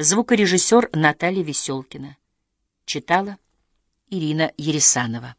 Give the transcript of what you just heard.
Звукорежиссер Наталья Веселкина. Читала Ирина Ересанова.